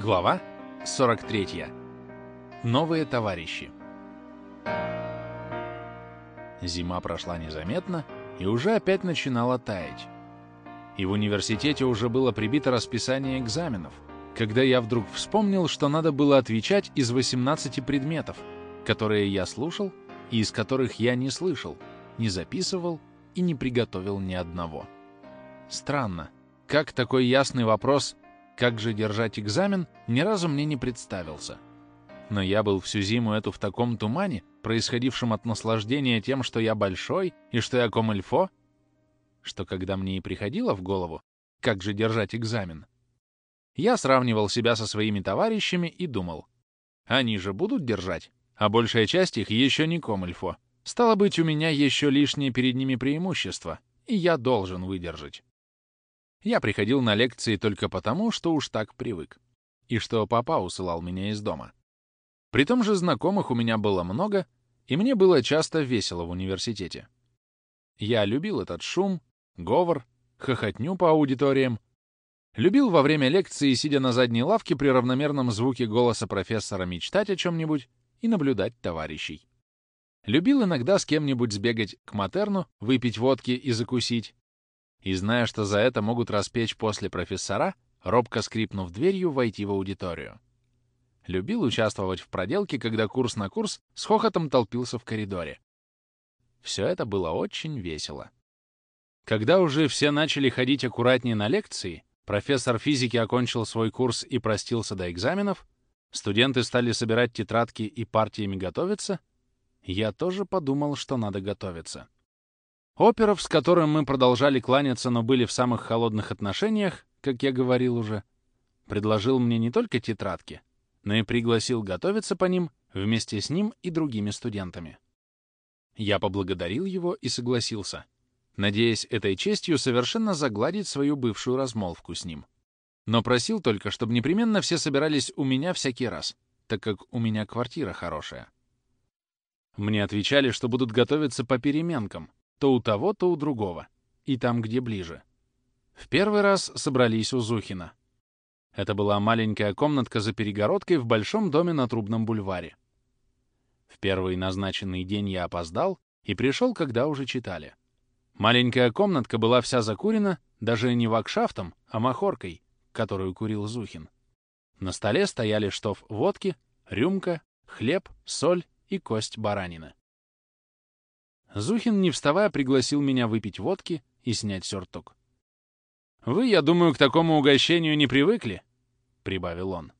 Глава 43. Новые товарищи. Зима прошла незаметно и уже опять начинала таять. И в университете уже было прибито расписание экзаменов, когда я вдруг вспомнил, что надо было отвечать из 18 предметов, которые я слушал и из которых я не слышал, не записывал и не приготовил ни одного. Странно, как такой ясный вопрос «как же держать экзамен?» ни разу мне не представился. Но я был всю зиму эту в таком тумане, происходившем от наслаждения тем, что я большой и что я комильфо, что когда мне и приходило в голову, как же держать экзамен, я сравнивал себя со своими товарищами и думал, они же будут держать, а большая часть их еще не комильфо. Стало быть, у меня еще лишнее перед ними преимущество, и я должен выдержать. Я приходил на лекции только потому, что уж так привык, и что папа усылал меня из дома. При том же знакомых у меня было много, и мне было часто весело в университете. Я любил этот шум, говор, хохотню по аудиториям, любил во время лекции, сидя на задней лавке при равномерном звуке голоса профессора, мечтать о чем-нибудь и наблюдать товарищей. Любил иногда с кем-нибудь сбегать к матерну, выпить водки и закусить, и, зная, что за это могут распечь после профессора, робко скрипнув дверью, войти в аудиторию. Любил участвовать в проделке, когда курс на курс с хохотом толпился в коридоре. Все это было очень весело. Когда уже все начали ходить аккуратнее на лекции, профессор физики окончил свой курс и простился до экзаменов, студенты стали собирать тетрадки и партиями готовиться, я тоже подумал, что надо готовиться. Оперов, с которым мы продолжали кланяться, но были в самых холодных отношениях, как я говорил уже, предложил мне не только тетрадки, но и пригласил готовиться по ним вместе с ним и другими студентами. Я поблагодарил его и согласился, надеясь этой честью совершенно загладить свою бывшую размолвку с ним. Но просил только, чтобы непременно все собирались у меня всякий раз, так как у меня квартира хорошая. Мне отвечали, что будут готовиться по переменкам, то у того, то у другого. И там, где ближе. В первый раз собрались у Зухина. Это была маленькая комнатка за перегородкой в большом доме на Трубном бульваре. В первый назначенный день я опоздал и пришел, когда уже читали. Маленькая комнатка была вся закурена, даже не вакшафтом, а махоркой, которую курил Зухин. На столе стояли штоф водки, рюмка, хлеб, соль и кость баранины. Зухин, не вставая, пригласил меня выпить водки и снять сюртук. «Вы, я думаю, к такому угощению не привыкли?» — прибавил он.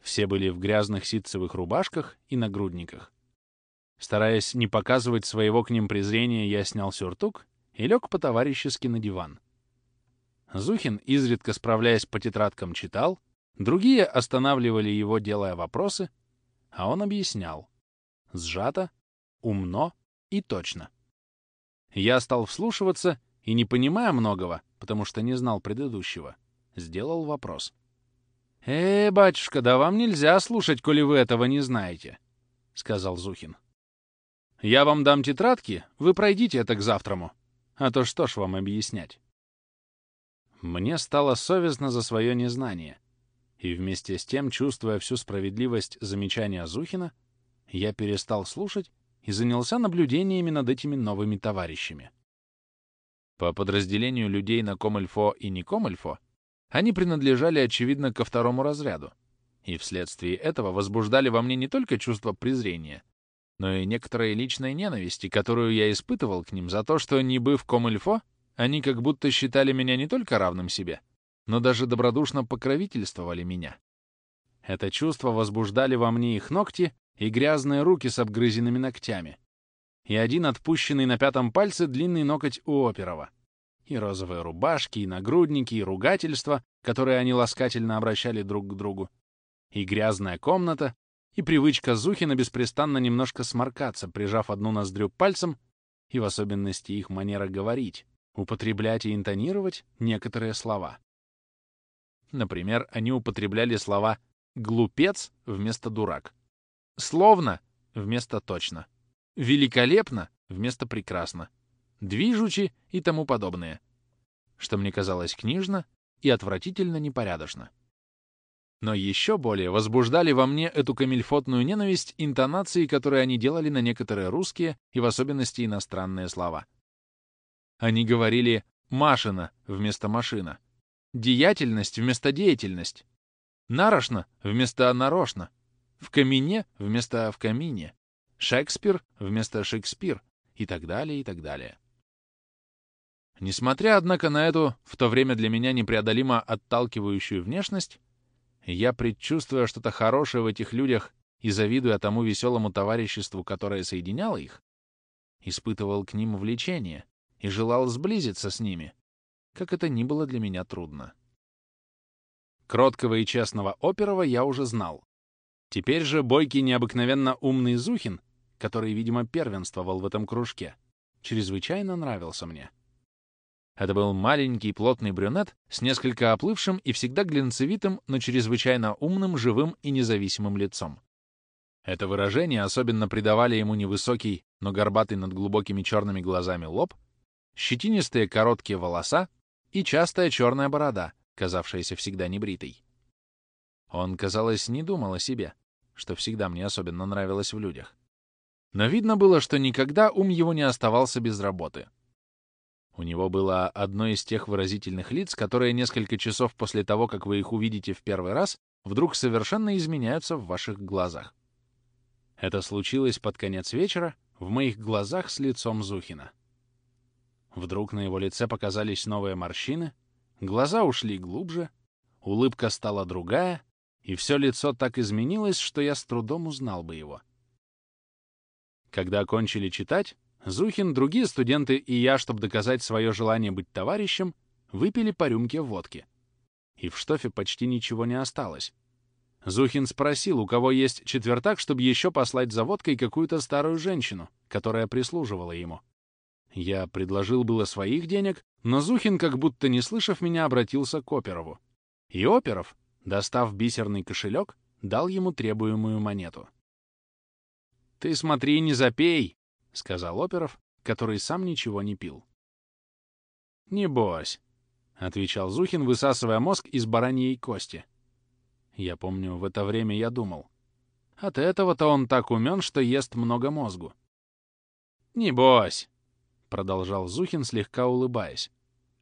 Все были в грязных ситцевых рубашках и нагрудниках. Стараясь не показывать своего к ним презрения, я снял сюртук и лег по-товарищески на диван. Зухин, изредка справляясь по тетрадкам, читал, другие останавливали его, делая вопросы, а он объяснял. Сжато, умно и точно. Я стал вслушиваться и, не понимая многого, потому что не знал предыдущего, сделал вопрос. «Э, батюшка, да вам нельзя слушать, коли вы этого не знаете», — сказал Зухин. «Я вам дам тетрадки, вы пройдите это к завтраму, а то что ж вам объяснять?» Мне стало совестно за свое незнание, и вместе с тем, чувствуя всю справедливость замечания Зухина, я перестал слушать и занялся наблюдениями над этими новыми товарищами. По подразделению людей на Комальфо и не Комальфо они принадлежали, очевидно, ко второму разряду, и вследствие этого возбуждали во мне не только чувство презрения, но и некоторой личной ненависти, которую я испытывал к ним за то, что, не быв Комальфо, они как будто считали меня не только равным себе, но даже добродушно покровительствовали меня. Это чувство возбуждали во мне их ногти и грязные руки с обгрызенными ногтями, и один отпущенный на пятом пальце длинный ноготь у Оперова, и розовые рубашки, и нагрудники, и ругательства, которые они ласкательно обращали друг к другу, и грязная комната, и привычка Зухина беспрестанно немножко сморкаться, прижав одну ноздрю пальцем, и в особенности их манера говорить, употреблять и интонировать некоторые слова. Например, они употребляли слова «глупец» вместо «дурак», Словно вместо точно. Великолепно вместо прекрасно. Движучи и тому подобное. Что мне казалось книжно и отвратительно непорядочно. Но еще более возбуждали во мне эту камильфотную ненависть интонации, которые они делали на некоторые русские и в особенности иностранные слова. Они говорили «машина» вместо «машина», «деятельность» вместо «деятельность», «нарочно» вместо «нарочно», «в камине» вместо «в камине», «Шекспир» вместо «Шекспир» и так далее, и так далее. Несмотря, однако, на эту, в то время для меня непреодолимо отталкивающую внешность, я, предчувствуя что-то хорошее в этих людях и завидуя тому веселому товариществу, которое соединяло их, испытывал к ним влечение и желал сблизиться с ними, как это ни было для меня трудно. Кроткого и честного Оперова я уже знал. Теперь же бойкий необыкновенно умный Зухин, который, видимо, первенствовал в этом кружке, чрезвычайно нравился мне. Это был маленький плотный брюнет с несколько оплывшим и всегда глинцевитым, но чрезвычайно умным, живым и независимым лицом. Это выражение особенно придавали ему невысокий, но горбатый над глубокими черными глазами лоб, щетинистые короткие волоса и частая черная борода, казавшаяся всегда небритой. Он, казалось, не думал о себе, что всегда мне особенно нравилось в людях. Но видно было, что никогда ум его не оставался без работы — у него было одно из тех выразительных лиц, которые несколько часов после того, как вы их увидите в первый раз, вдруг совершенно изменяются в ваших глазах. Это случилось под конец вечера в моих глазах с лицом Зухина. Вдруг на его лице показались новые морщины, глаза ушли глубже, улыбка стала другая, и все лицо так изменилось, что я с трудом узнал бы его. Когда окончили читать, Зухин, другие студенты и я, чтобы доказать свое желание быть товарищем, выпили по рюмке водки. И в штофе почти ничего не осталось. Зухин спросил, у кого есть четвертак, чтобы еще послать за водкой какую-то старую женщину, которая прислуживала ему. Я предложил было своих денег, но Зухин, как будто не слышав меня, обратился к Оперову. И Оперов, достав бисерный кошелек, дал ему требуемую монету. «Ты смотри, не запей!» — сказал Оперов, который сам ничего не пил. «Небось», — отвечал Зухин, высасывая мозг из бараньей кости. Я помню, в это время я думал. От этого-то он так умен, что ест много мозгу. «Небось», — продолжал Зухин, слегка улыбаясь.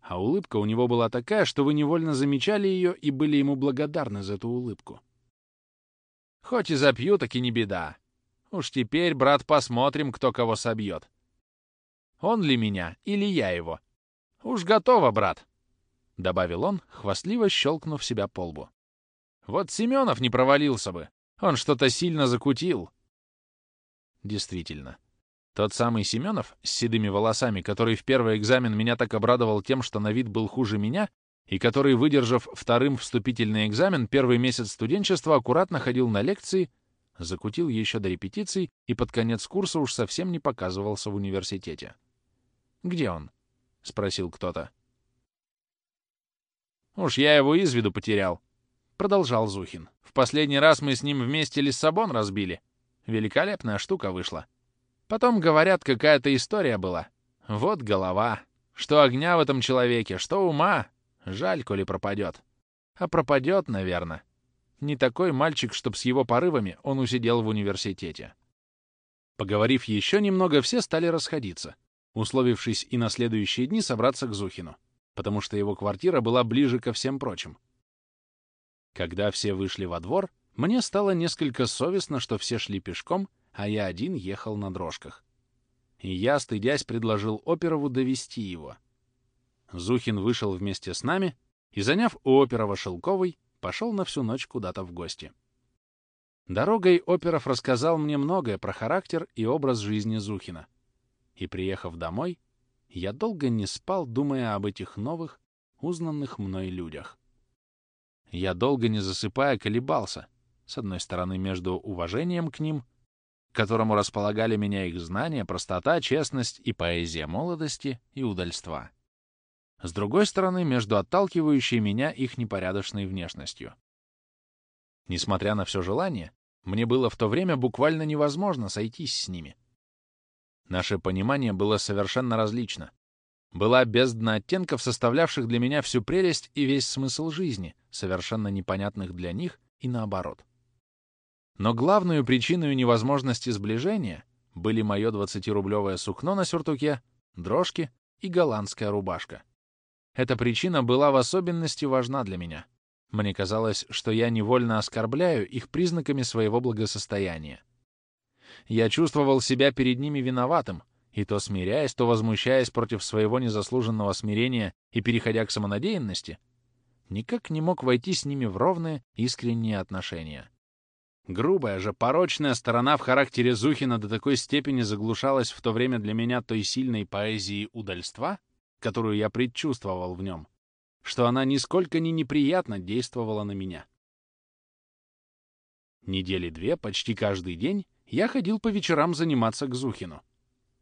А улыбка у него была такая, что вы невольно замечали ее и были ему благодарны за эту улыбку. «Хоть и запью, так и не беда. Уж теперь, брат, посмотрим, кто кого собьет. Он ли меня или я его? Уж готово, брат!» — добавил он, хвастливо щелкнув себя по лбу. «Вот Семенов не провалился бы. Он что-то сильно закутил». Действительно. Тот самый Семенов с седыми волосами, который в первый экзамен меня так обрадовал тем, что на вид был хуже меня, и который, выдержав вторым вступительный экзамен, первый месяц студенчества аккуратно ходил на лекции закутил еще до репетиций и под конец курса уж совсем не показывался в университете. «Где он?» — спросил кто-то. «Уж я его из виду потерял», — продолжал Зухин. «В последний раз мы с ним вместе Лиссабон разбили. Великолепная штука вышла. Потом, говорят, какая-то история была. Вот голова. Что огня в этом человеке, что ума. Жаль, коли пропадет. А пропадет, наверное. Не такой мальчик, чтоб с его порывами он усидел в университете. Поговорив еще немного, все стали расходиться, условившись и на следующие дни собраться к Зухину, потому что его квартира была ближе ко всем прочим. Когда все вышли во двор, мне стало несколько совестно, что все шли пешком, а я один ехал на дрожках. И я, стыдясь, предложил Оперову довести его. Зухин вышел вместе с нами и, заняв у Оперова Шелковой, пошел на всю ночь куда-то в гости. Дорогой Оперов рассказал мне многое про характер и образ жизни Зухина. И, приехав домой, я долго не спал, думая об этих новых, узнанных мной людях. Я долго не засыпая колебался, с одной стороны, между уважением к ним, к которому располагали меня их знания, простота, честность и поэзия молодости и удальства с другой стороны, между отталкивающей меня их непорядочной внешностью. Несмотря на все желание, мне было в то время буквально невозможно сойтись с ними. Наше понимание было совершенно различно. Была бездна оттенков, составлявших для меня всю прелесть и весь смысл жизни, совершенно непонятных для них и наоборот. Но главной причиной невозможности сближения были мое 20-рублевое сукно на сюртуке, дрожки и голландская рубашка. Эта причина была в особенности важна для меня. Мне казалось, что я невольно оскорбляю их признаками своего благосостояния. Я чувствовал себя перед ними виноватым, и то смиряясь, то возмущаясь против своего незаслуженного смирения и переходя к самонадеянности, никак не мог войти с ними в ровные, искренние отношения. Грубая же, порочная сторона в характере Зухина до такой степени заглушалась в то время для меня той сильной поэзией удальства, которую я предчувствовал в нем, что она нисколько не неприятно действовала на меня. Недели две, почти каждый день, я ходил по вечерам заниматься к Зухину.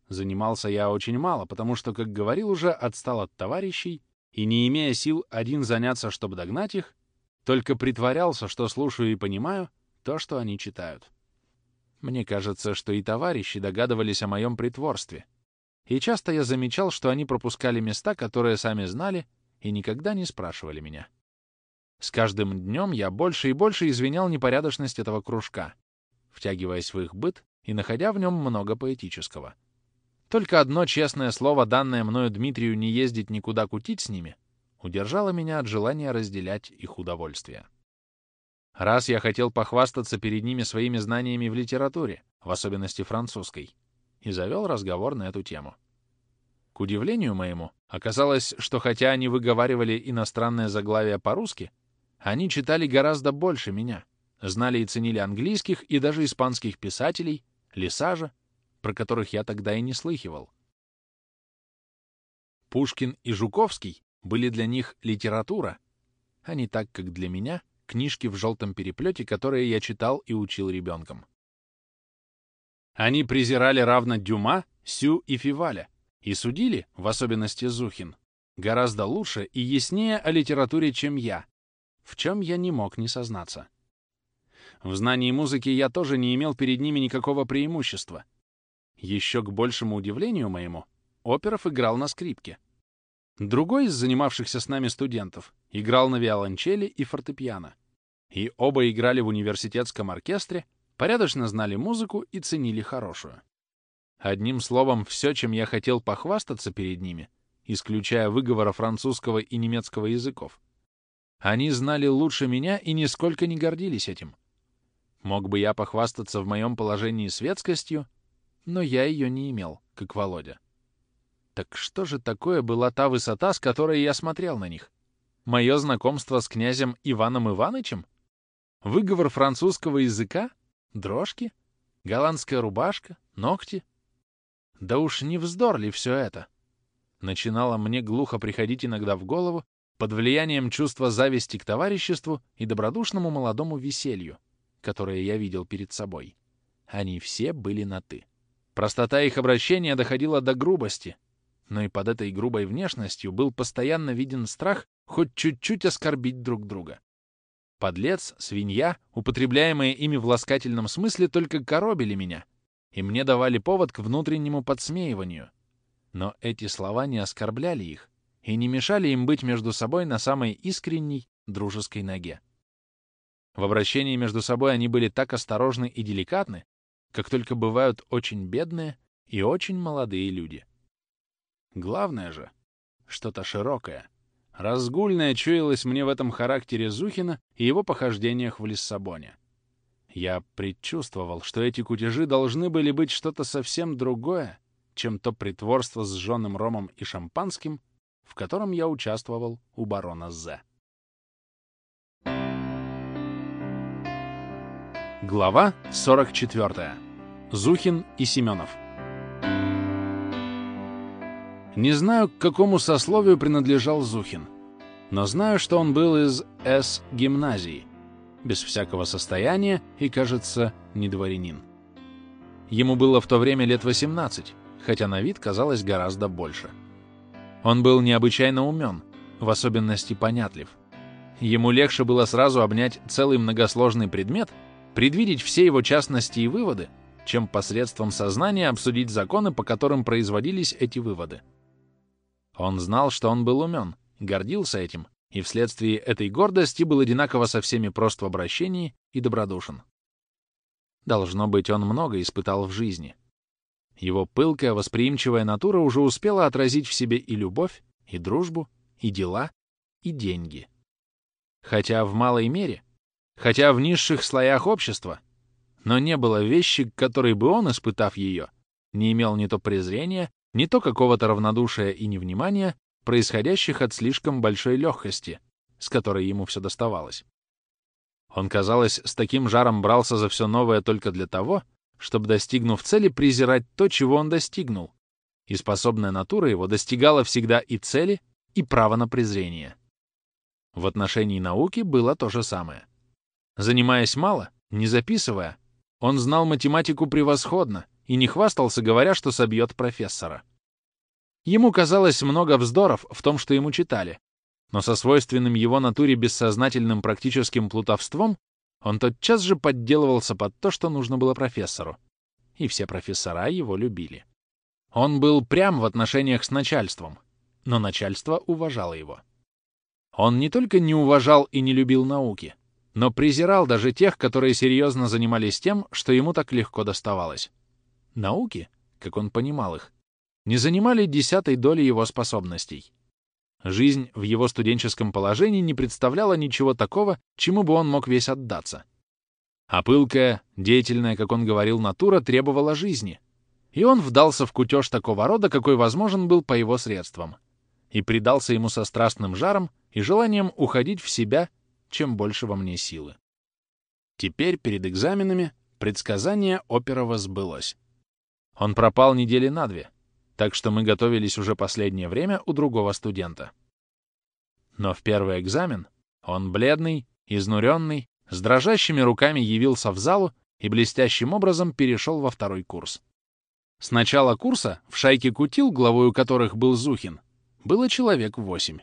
Занимался я очень мало, потому что, как говорил уже, отстал от товарищей и, не имея сил один заняться, чтобы догнать их, только притворялся, что слушаю и понимаю — то, что они читают. Мне кажется, что и товарищи догадывались о моем притворстве. И часто я замечал, что они пропускали места, которые сами знали, и никогда не спрашивали меня. С каждым днем я больше и больше извинял непорядочность этого кружка, втягиваясь в их быт и находя в нем много поэтического. Только одно честное слово, данное мною Дмитрию не ездить никуда кутить с ними, удержало меня от желания разделять их удовольствие. Раз я хотел похвастаться перед ними своими знаниями в литературе, в особенности французской, и завел разговор на эту тему. К удивлению моему, оказалось, что хотя они выговаривали иностранное заглавие по-русски, они читали гораздо больше меня, знали и ценили английских и даже испанских писателей, Лисажа, про которых я тогда и не слыхивал. Пушкин и Жуковский были для них литература, а не так, как для меня, книжки в желтом переплете, которые я читал и учил ребенком. Они презирали равно Дюма, Сю и Фиваля и судили, в особенности Зухин, гораздо лучше и яснее о литературе, чем я, в чем я не мог не сознаться. В знании музыки я тоже не имел перед ними никакого преимущества. Еще к большему удивлению моему, Оперов играл на скрипке. Другой из занимавшихся с нами студентов играл на виолончели и фортепиано и оба играли в университетском оркестре, порядочно знали музыку и ценили хорошую. Одним словом, все, чем я хотел похвастаться перед ними, исключая выговора французского и немецкого языков, они знали лучше меня и нисколько не гордились этим. Мог бы я похвастаться в моем положении светскостью, но я ее не имел, как Володя. Так что же такое была та высота, с которой я смотрел на них? Мое знакомство с князем Иваном Иванычем? Выговор французского языка? Дрожки? Голландская рубашка? Ногти? Да уж не вздор ли все это? Начинало мне глухо приходить иногда в голову под влиянием чувства зависти к товариществу и добродушному молодому веселью, которое я видел перед собой. Они все были на «ты». Простота их обращения доходила до грубости, но и под этой грубой внешностью был постоянно виден страх хоть чуть-чуть оскорбить друг друга. Подлец, свинья, употребляемые ими в ласкательном смысле, только коробили меня, и мне давали повод к внутреннему подсмеиванию. Но эти слова не оскорбляли их и не мешали им быть между собой на самой искренней дружеской ноге. В обращении между собой они были так осторожны и деликатны, как только бывают очень бедные и очень молодые люди. Главное же — что-то широкое — Разгульное чуялось мне в этом характере Зухина и его похождениях в Лиссабоне. Я предчувствовал, что эти кутежи должны были быть что-то совсем другое, чем то притворство с жженым ромом и шампанским, в котором я участвовал у барона З. Глава 44. Зухин и Семенов. Не знаю, к какому сословию принадлежал Зухин, но знаю, что он был из С-гимназии, без всякого состояния и, кажется, не дворянин. Ему было в то время лет 18, хотя на вид казалось гораздо больше. Он был необычайно умен, в особенности понятлив. Ему легче было сразу обнять целый многосложный предмет, предвидеть все его частности и выводы, чем посредством сознания обсудить законы, по которым производились эти выводы. Он знал, что он был умен, гордился этим и вследствие этой гордости был одинаково со всеми прост в обращении и добродушен. Должно быть, он много испытал в жизни. Его пылкая, восприимчивая натура уже успела отразить в себе и любовь, и дружбу, и дела, и деньги. Хотя в малой мере, хотя в низших слоях общества, но не было вещи, к которой бы он, испытав ее, не имел ни то презрения, ни то какого-то равнодушия и невнимания, происходящих от слишком большой легкости, с которой ему все доставалось. Он, казалось, с таким жаром брался за все новое только для того, чтобы, достигнув цели, презирать то, чего он достигнул, и способная натура его достигала всегда и цели, и права на презрение. В отношении науки было то же самое. Занимаясь мало, не записывая, он знал математику превосходно и не хвастался, говоря, что собьет профессора. Ему казалось много вздоров в том, что ему читали, но со свойственным его натуре бессознательным практическим плутовством он тотчас же подделывался под то, что нужно было профессору. И все профессора его любили. Он был прям в отношениях с начальством, но начальство уважало его. Он не только не уважал и не любил науки, но презирал даже тех, которые серьезно занимались тем, что ему так легко доставалось. Науки, как он понимал их, не занимали десятой доли его способностей. Жизнь в его студенческом положении не представляла ничего такого, чему бы он мог весь отдаться. А пылкая, деятельная, как он говорил, натура требовала жизни. И он вдался в кутеж такого рода, какой возможен был по его средствам. И предался ему со страстным жаром и желанием уходить в себя, чем больше во мне силы. Теперь, перед экзаменами, предсказание Оперова сбылось. Он пропал недели на две — так что мы готовились уже последнее время у другого студента. Но в первый экзамен он бледный, изнуренный, с дрожащими руками явился в залу и блестящим образом перешел во второй курс. С начала курса в шайке кутил, главою которых был Зухин, было человек восемь.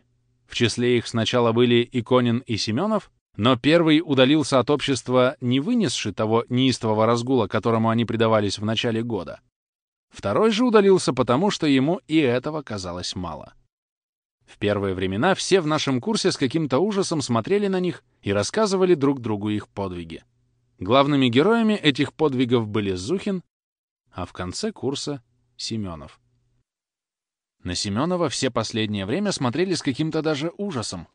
В числе их сначала были Иконин и Семенов, но первый удалился от общества, не вынесши того неистового разгула, которому они предавались в начале года, Второй же удалился потому, что ему и этого казалось мало. В первые времена все в нашем курсе с каким-то ужасом смотрели на них и рассказывали друг другу их подвиги. Главными героями этих подвигов были Зухин, а в конце курса — Семенов. На Семенова все последнее время смотрели с каким-то даже ужасом.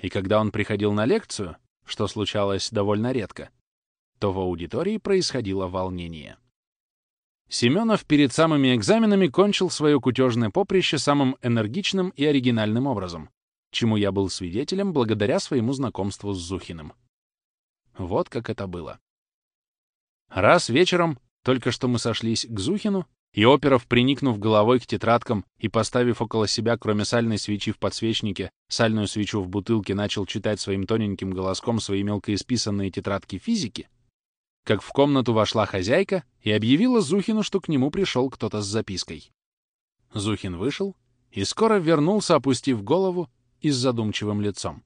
И когда он приходил на лекцию, что случалось довольно редко, то в аудитории происходило волнение. Семенов перед самыми экзаменами кончил свое кутежное поприще самым энергичным и оригинальным образом, чему я был свидетелем благодаря своему знакомству с Зухиным. Вот как это было. Раз вечером, только что мы сошлись к Зухину, и Оперов, приникнув головой к тетрадкам и поставив около себя, кроме сальной свечи в подсвечнике, сальную свечу в бутылке, начал читать своим тоненьким голоском свои мелкоисписанные тетрадки физики, как в комнату вошла хозяйка и объявила Зухину, что к нему пришел кто-то с запиской. Зухин вышел и скоро вернулся, опустив голову и с задумчивым лицом,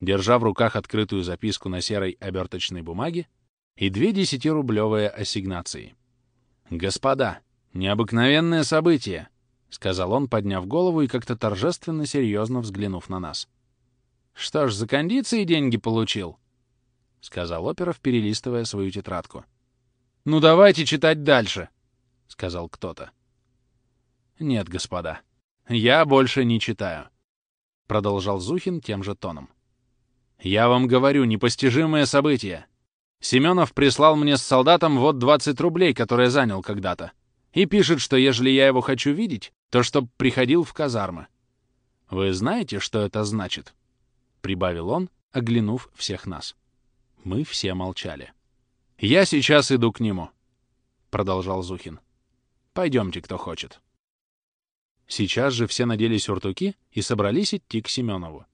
держа в руках открытую записку на серой оберточной бумаге и две десятирублевые ассигнации. «Господа, необыкновенное событие!» — сказал он, подняв голову и как-то торжественно серьезно взглянув на нас. «Что ж, за кондиции деньги получил?» — сказал Оперов, перелистывая свою тетрадку. «Ну давайте читать дальше», — сказал кто-то. «Нет, господа, я больше не читаю», — продолжал Зухин тем же тоном. «Я вам говорю, непостижимое событие. Семенов прислал мне с солдатом вот 20 рублей, которые занял когда-то, и пишет, что ежели я его хочу видеть, то чтоб приходил в казармы. Вы знаете, что это значит?» — прибавил он, оглянув всех нас. Мы все молчали. «Я сейчас иду к нему», — продолжал Зухин. «Пойдемте, кто хочет». Сейчас же все надели сюртуки и собрались идти к Семенову.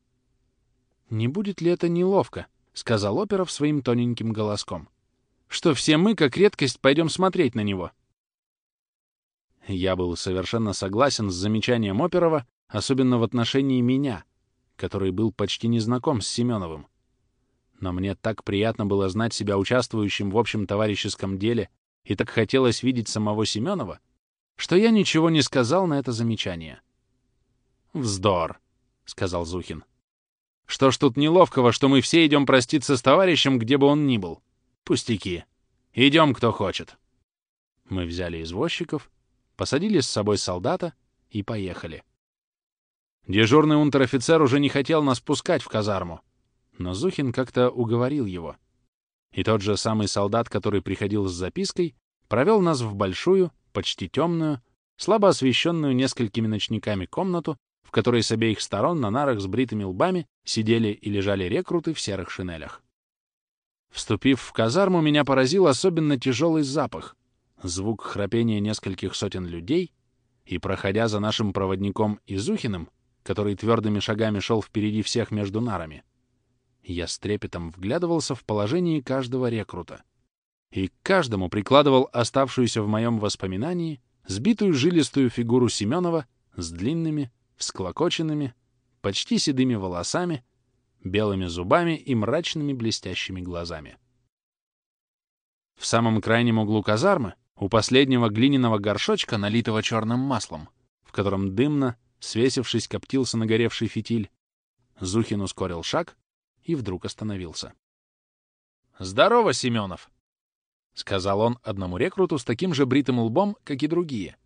«Не будет ли это неловко?» — сказал Оперов своим тоненьким голоском. «Что все мы, как редкость, пойдем смотреть на него?» Я был совершенно согласен с замечанием Оперова, особенно в отношении меня, который был почти незнаком с Семеновым но мне так приятно было знать себя участвующим в общем товарищеском деле и так хотелось видеть самого Семенова, что я ничего не сказал на это замечание. «Вздор», — сказал Зухин. Что ж тут неловкого, что мы все идем проститься с товарищем, где бы он ни был? Пустяки. Идем, кто хочет. Мы взяли извозчиков, посадили с собой солдата и поехали. Дежурный унтер-офицер уже не хотел нас пускать в казарму, но Зухин как-то уговорил его. И тот же самый солдат, который приходил с запиской, провел нас в большую, почти темную, слабо освещенную несколькими ночниками комнату, в которой с обеих сторон на нарах с бритыми лбами сидели и лежали рекруты в серых шинелях. Вступив в казарму, меня поразил особенно тяжелый запах, звук храпения нескольких сотен людей, и, проходя за нашим проводником Изухиным, который твердыми шагами шел впереди всех между нарами, я с трепетом вглядывался в положение каждого рекрута и к каждому прикладывал оставшуюся в моем воспоминании сбитую жилистую фигуру Семенова с длинными, всклокоченными, почти седыми волосами, белыми зубами и мрачными блестящими глазами. В самом крайнем углу казармы, у последнего глиняного горшочка, налитого черным маслом, в котором дымно, свесившись, коптился нагоревший фитиль, Зухин ускорил шаг и вдруг остановился. «Здорово, Семенов!» — сказал он одному рекруту с таким же бритым лбом, как и другие,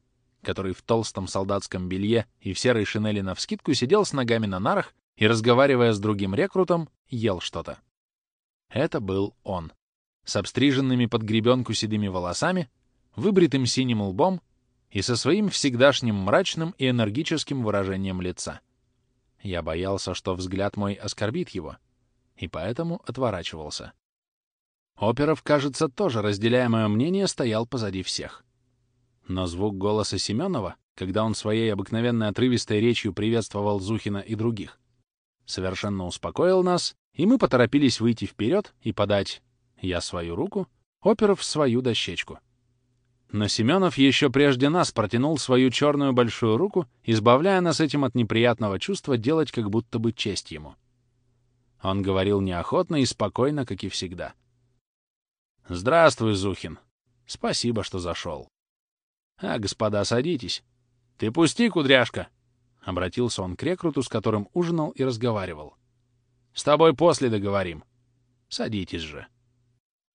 который в толстом солдатском белье и в серой шинели навскидку сидел с ногами на нарах и, разговаривая с другим рекрутом, ел что-то. Это был он, с обстриженными под гребенку седыми волосами, выбритым синим лбом и со своим всегдашним мрачным и энергическим выражением лица. Я боялся, что взгляд мой оскорбит его, и поэтому отворачивался. Оперов, кажется, тоже, разделяя мое мнение, стоял позади всех. Но звук голоса Семенова, когда он своей обыкновенной отрывистой речью приветствовал Зухина и других, совершенно успокоил нас, и мы поторопились выйти вперед и подать я свою руку, Оперов свою дощечку. Но Семенов еще прежде нас протянул свою черную большую руку, избавляя нас этим от неприятного чувства делать как будто бы честь ему. Он говорил неохотно и спокойно, как и всегда. «Здравствуй, Зухин. Спасибо, что зашел. А, господа, садитесь. Ты пусти, кудряшка!» Обратился он к рекруту, с которым ужинал и разговаривал. «С тобой после договорим. Садитесь же».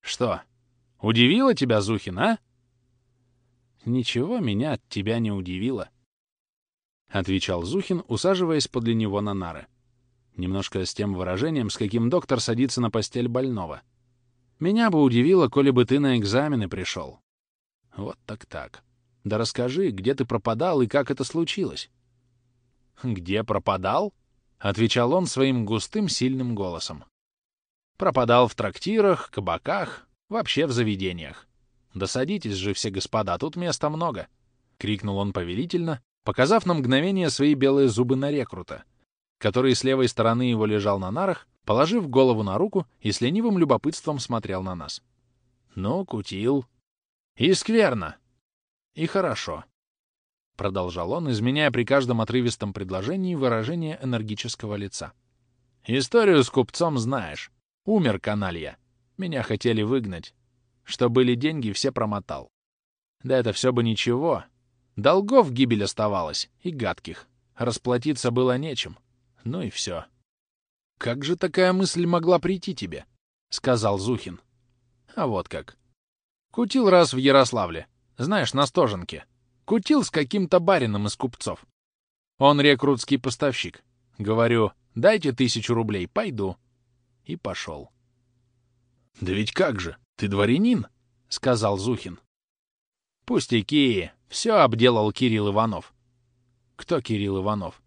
«Что, удивило тебя, Зухин, а?» «Ничего меня от тебя не удивило», — отвечал Зухин, усаживаясь подле него на нары. Немножко с тем выражением, с каким доктор садится на постель больного — меня бы удивило, коли бы ты на экзамены пришел. Вот так-так. Да расскажи, где ты пропадал и как это случилось? Где пропадал? Отвечал он своим густым, сильным голосом. Пропадал в трактирах, кабаках, вообще в заведениях. Да садитесь же все, господа, тут места много. Крикнул он повелительно, показав на мгновение свои белые зубы на рекрута, который с левой стороны его лежал на нарах, положив голову на руку и с ленивым любопытством смотрел на нас. «Ну, кутил. И скверно. И хорошо», — продолжал он, изменяя при каждом отрывистом предложении выражение энергического лица. «Историю с купцом знаешь. Умер каналья. Меня хотели выгнать. Что были деньги, все промотал. Да это все бы ничего. Долгов гибель оставалось, и гадких. Расплатиться было нечем. Ну и все. «Как же такая мысль могла прийти тебе?» — сказал Зухин. «А вот как. Кутил раз в Ярославле. Знаешь, на Стоженке. Кутил с каким-то барином из купцов. Он рекрутский поставщик. Говорю, дайте тысячу рублей, пойду. И пошел. «Да ведь как же, ты дворянин?» — сказал Зухин. «Пустяки, все обделал Кирилл Иванов». «Кто Кирилл Иванов?»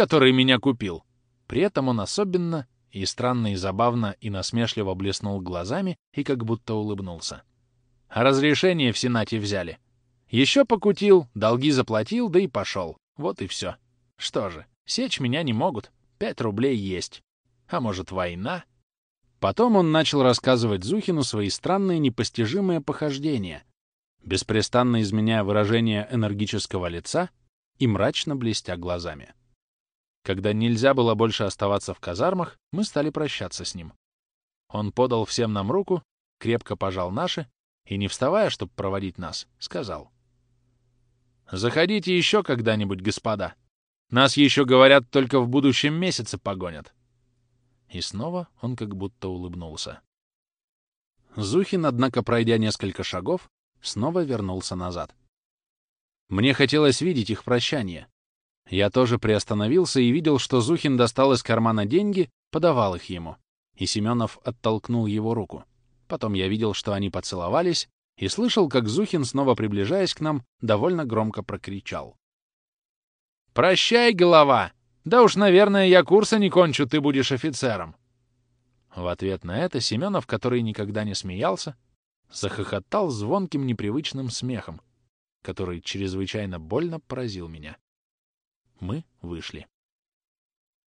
«Который меня купил. При этом он особенно и странно, и забавно, и насмешливо блеснул глазами и как будто улыбнулся. разрешение в Сенате взяли. Еще покутил, долги заплатил, да и пошел. Вот и все. Что же, сечь меня не могут. Пять рублей есть. А может, война? Потом он начал рассказывать Зухину свои странные непостижимые похождения, беспрестанно изменяя выражение энергического лица и мрачно блестя глазами. Когда нельзя было больше оставаться в казармах, мы стали прощаться с ним. Он подал всем нам руку, крепко пожал наши и, не вставая, чтобы проводить нас, сказал. «Заходите еще когда-нибудь, господа. Нас еще, говорят, только в будущем месяце погонят. И снова он как будто улыбнулся. Зухин, однако, пройдя несколько шагов, снова вернулся назад. Мне хотелось видеть их прощание. Я тоже приостановился и видел, что Зухин достал из кармана деньги, подавал их ему. И Семенов оттолкнул его руку. Потом я видел, что они поцеловались, и слышал, как Зухин, снова приближаясь к нам, довольно громко прокричал. «Прощай, голова! Да уж, наверное, я курса не кончу, ты будешь офицером!» В ответ на это Семенов, который никогда не смеялся, захохотал звонким непривычным смехом, который чрезвычайно больно поразил меня. Мы вышли.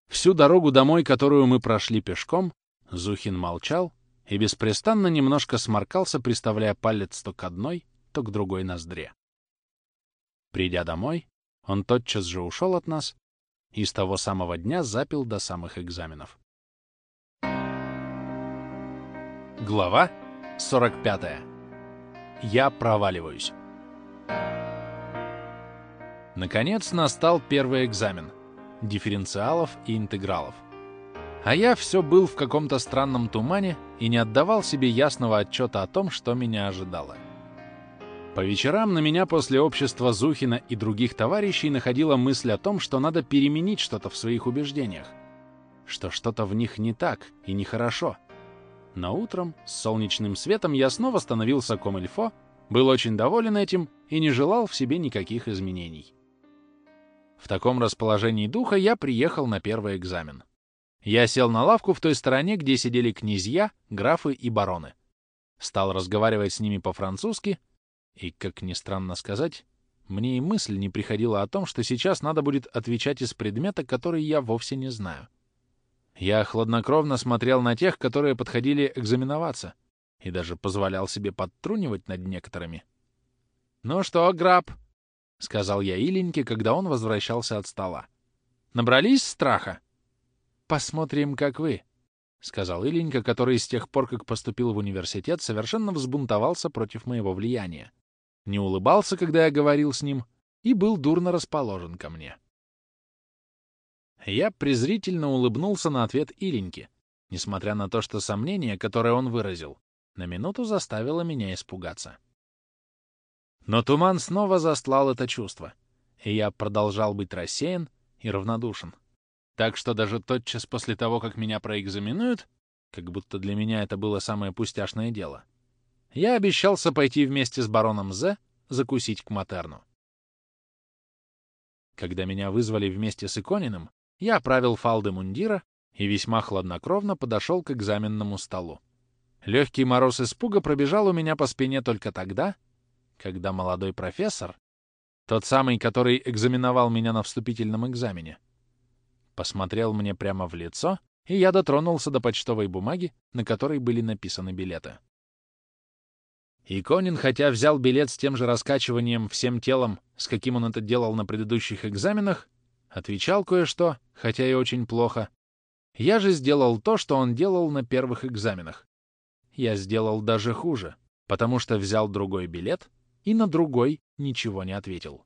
Всю дорогу домой, которую мы прошли пешком, Зухин молчал и беспрестанно немножко сморкался, приставляя палец то к одной, то к другой ноздре. Придя домой, он тотчас же ушел от нас и с того самого дня запил до самых экзаменов. Глава 45. Я проваливаюсь. Наконец настал первый экзамен — дифференциалов и интегралов. А я все был в каком-то странном тумане и не отдавал себе ясного отчета о том, что меня ожидало. По вечерам на меня после общества Зухина и других товарищей находила мысль о том, что надо переменить что-то в своих убеждениях, что что-то в них не так и нехорошо — но утром с солнечным светом я снова становился комильфо, был очень доволен этим и не желал в себе никаких изменений. В таком расположении духа я приехал на первый экзамен. Я сел на лавку в той стороне, где сидели князья, графы и бароны. Стал разговаривать с ними по-французски, и, как ни странно сказать, мне и мысль не приходила о том, что сейчас надо будет отвечать из предмета, который я вовсе не знаю. Я хладнокровно смотрел на тех, которые подходили экзаменоваться, и даже позволял себе подтрунивать над некоторыми. «Ну что, граб?» — сказал я Иленьке, когда он возвращался от стола. «Набрались страха?» «Посмотрим, как вы», — сказал Иленька, который с тех пор, как поступил в университет, совершенно взбунтовался против моего влияния. Не улыбался, когда я говорил с ним, и был дурно расположен ко мне. Я презрительно улыбнулся на ответ Иленьки, несмотря на то, что сомнение, которое он выразил, на минуту заставило меня испугаться. Но туман снова застлал это чувство, и я продолжал быть рассеян и равнодушен. Так что даже тотчас после того, как меня проэкзаменуют, как будто для меня это было самое пустяшное дело, я обещался пойти вместе с бароном З закусить к Матерну. Когда меня вызвали вместе с Икониным, я оправил фалды мундира и весьма хладнокровно подошел к экзаменному столу. Легкий мороз испуга пробежал у меня по спине только тогда, когда молодой профессор, тот самый, который экзаменовал меня на вступительном экзамене, посмотрел мне прямо в лицо, и я дотронулся до почтовой бумаги, на которой были написаны билеты. Иконин, хотя взял билет с тем же раскачиванием всем телом, с каким он это делал на предыдущих экзаменах, Отвечал кое-что, хотя и очень плохо. Я же сделал то, что он делал на первых экзаменах. Я сделал даже хуже, потому что взял другой билет и на другой ничего не ответил.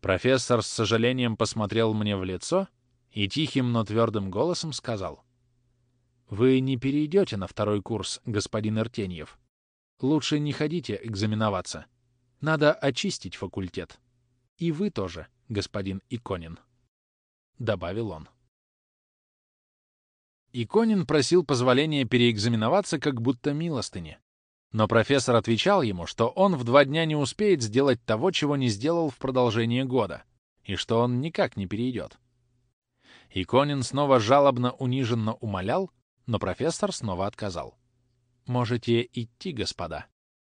Профессор с сожалением посмотрел мне в лицо и тихим, но твердым голосом сказал. «Вы не перейдете на второй курс, господин Иртеньев. Лучше не ходите экзаменоваться. Надо очистить факультет. И вы тоже, господин Иконин». — добавил он. Иконин просил позволения переэкзаменоваться как будто милостыни. Но профессор отвечал ему, что он в два дня не успеет сделать того, чего не сделал в продолжение года, и что он никак не перейдет. Иконин снова жалобно униженно умолял, но профессор снова отказал. «Можете идти, господа»,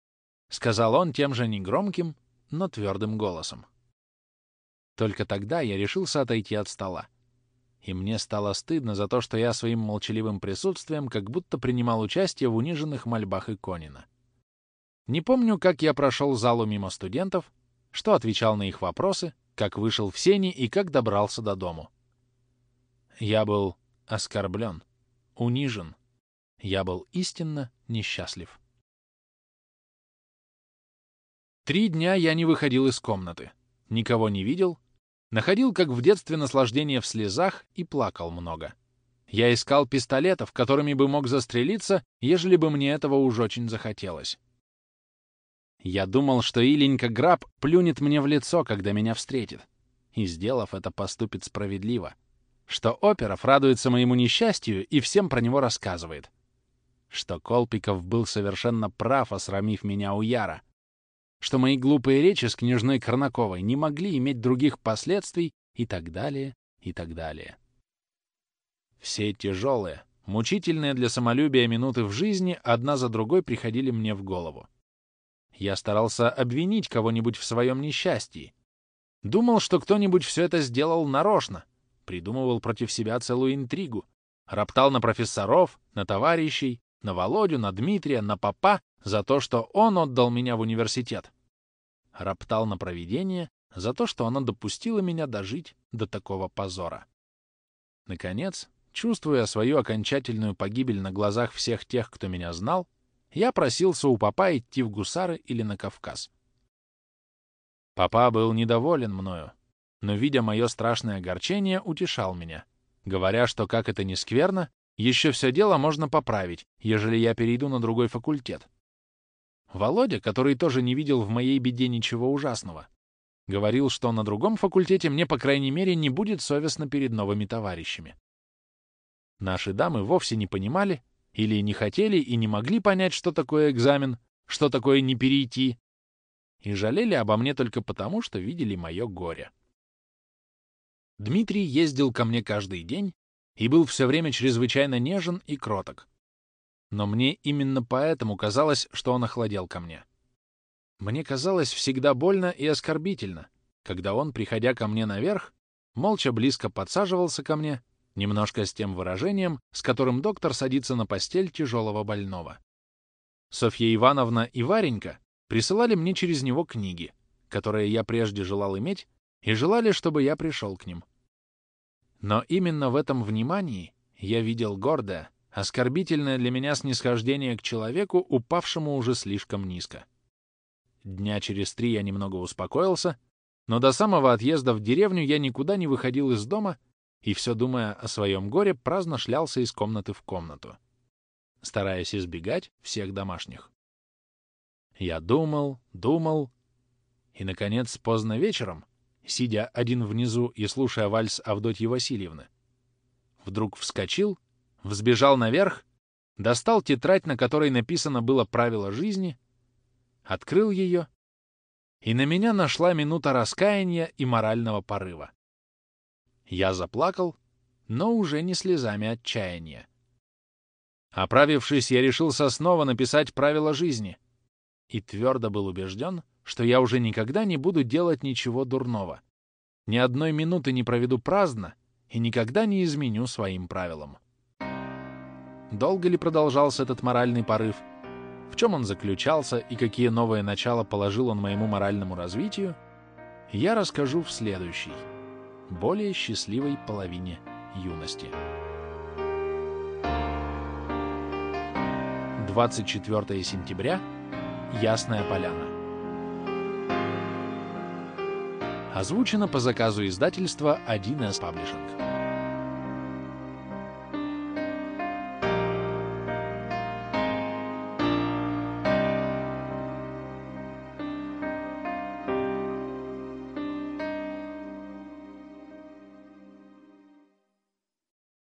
— сказал он тем же негромким, но твердым голосом. Только тогда я решился отойти от стола. И мне стало стыдно за то, что я своим молчаливым присутствием как будто принимал участие в униженных мольбах Иконина. Не помню, как я прошел залу мимо студентов, что отвечал на их вопросы, как вышел в сени и как добрался до дому. Я был оскорблен, унижен. Я был истинно несчастлив. Три дня я не выходил из комнаты, никого не видел Находил, как в детстве, наслаждение в слезах и плакал много. Я искал пистолетов, которыми бы мог застрелиться, ежели бы мне этого уж очень захотелось. Я думал, что Иленька Граб плюнет мне в лицо, когда меня встретит. И, сделав это, поступит справедливо. Что Оперов радуется моему несчастью и всем про него рассказывает. Что Колпиков был совершенно прав, осрамив меня у Яра. Что мои глупые речи с княжной Корнаковой не могли иметь других последствий и так далее, и так далее. Все тяжелые, мучительные для самолюбия минуты в жизни одна за другой приходили мне в голову. Я старался обвинить кого-нибудь в своем несчастье. Думал, что кто-нибудь все это сделал нарочно, придумывал против себя целую интригу, роптал на профессоров, на товарищей, на Володю, на Дмитрия, на папа за то, что он отдал меня в университет. Роптал на провидение за то, что оно допустило меня дожить до такого позора. Наконец, Чувствуя свою окончательную погибель на глазах всех тех, кто меня знал, я просился у папа идти в гусары или на Кавказ. Папа был недоволен мною, но, видя мое страшное огорчение, утешал меня, говоря, что, как это ни скверно, еще все дело можно поправить, ежели я перейду на другой факультет. Володя, который тоже не видел в моей беде ничего ужасного, говорил, что на другом факультете мне, по крайней мере, не будет совестно перед новыми товарищами. Наши дамы вовсе не понимали, или не хотели и не могли понять, что такое экзамен, что такое не перейти, и жалели обо мне только потому, что видели мое горе. Дмитрий ездил ко мне каждый день и был все время чрезвычайно нежен и кроток. Но мне именно поэтому казалось, что он охладел ко мне. Мне казалось всегда больно и оскорбительно, когда он, приходя ко мне наверх, молча близко подсаживался ко мне Немножко с тем выражением, с которым доктор садится на постель тяжелого больного. Софья Ивановна и Варенька присылали мне через него книги, которые я прежде желал иметь, и желали, чтобы я пришел к ним. Но именно в этом внимании я видел гордое, оскорбительное для меня снисхождение к человеку, упавшему уже слишком низко. Дня через три я немного успокоился, но до самого отъезда в деревню я никуда не выходил из дома и все думая о своем горе, праздно шлялся из комнаты в комнату, стараясь избегать всех домашних. Я думал, думал, и, наконец, поздно вечером, сидя один внизу и слушая вальс Авдотьи Васильевны, вдруг вскочил, взбежал наверх, достал тетрадь, на которой написано было правило жизни, открыл ее, и на меня нашла минута раскаяния и морального порыва. Я заплакал, но уже не слезами отчаяния. Оправившись, я решился снова написать правила жизни и твердо был убежден, что я уже никогда не буду делать ничего дурного. Ни одной минуты не проведу праздно и никогда не изменю своим правилам. Долго ли продолжался этот моральный порыв? В чем он заключался и какие новые начала положил он моему моральному развитию, я расскажу в следующий более счастливой половине юности. 24 сентября. Ясная поляна. Озвучено по заказу издательства 1С Паблишинг.